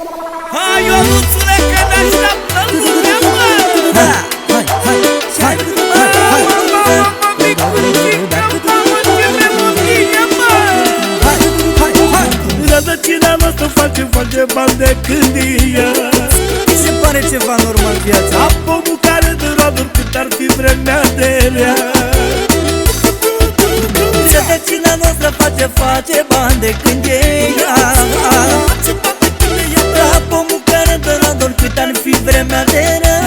Hai, Ionuțule, că ne așteaptă lumea, mă! Da, hai, hai, hai, hai, hai, Mamă, micuțică, mamă, ce melodie, mă! hai, hai, hai. Rădăcina noastră face, face bani de când e ea Mi se pare ceva normal viața Ca pomul care de roduri cât ar fi vremea de rea. Rădăcina noastră face, face bani de când vremea de rea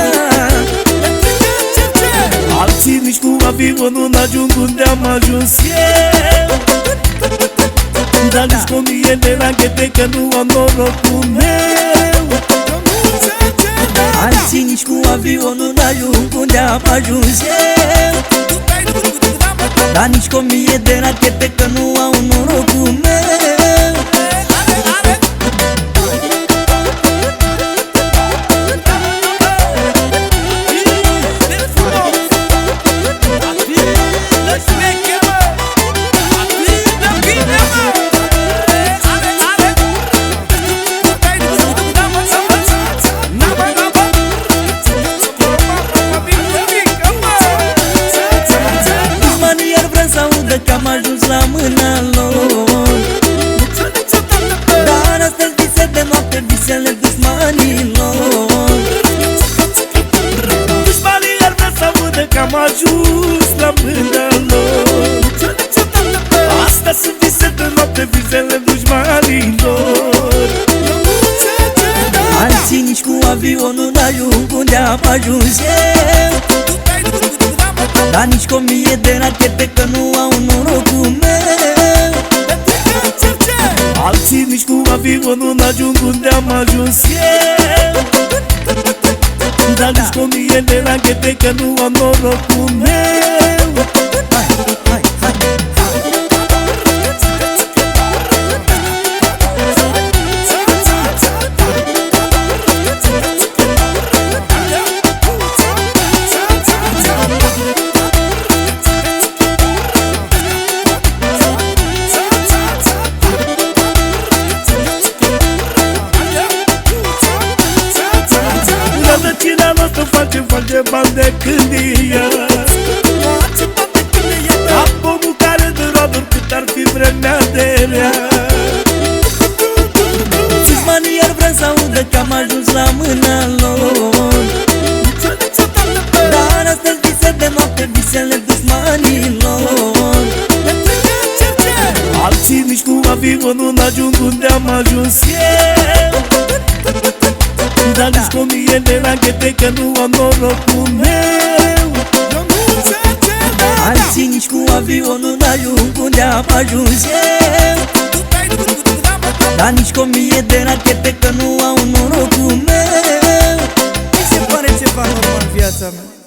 Alții nici cu avionul n-ajung unde am ajuns eu. Dar nici cu o mie de rachete că nu am norocul meu. Alții nici cu avionul n-ajung unde am ajuns eu. Dar nici cu o mie de rachete că nu au la mâna lor. Dar astăzi vise de noapte, visele dușmanilor. Dușmanii ar vrea să audă că am ajuns la mâna lor. Asta sunt vise de noapte, visele dușmanilor. Alții nici cu avionul n-ajung unde am ajuns eu. Dar nici cu o mie de rachete că nu au norocul meu Alții nici cu avionul n-ajung unde am ajuns eu. Dar nici cu o mie de rachete că nu am norocul meu Rădăcina noastră face, face bani de când e ea Ca pomul care de roduri cât ar fi vremea de rea. Dușmanii ar vrea să audă că am ajuns la mâna lor. Dar astăzi vise de noapte, visele dușmanilor Alții nici cu avionul n-ajung unde am ajuns eu și da disc o mie de rachete Că nu am norocul meu. Alții nici cu avionul n-ajung Unde am ajuns eu. Dar nici cu o mie de rachete Că nu au norocul meu. Ce se pare ceva normal viața mea.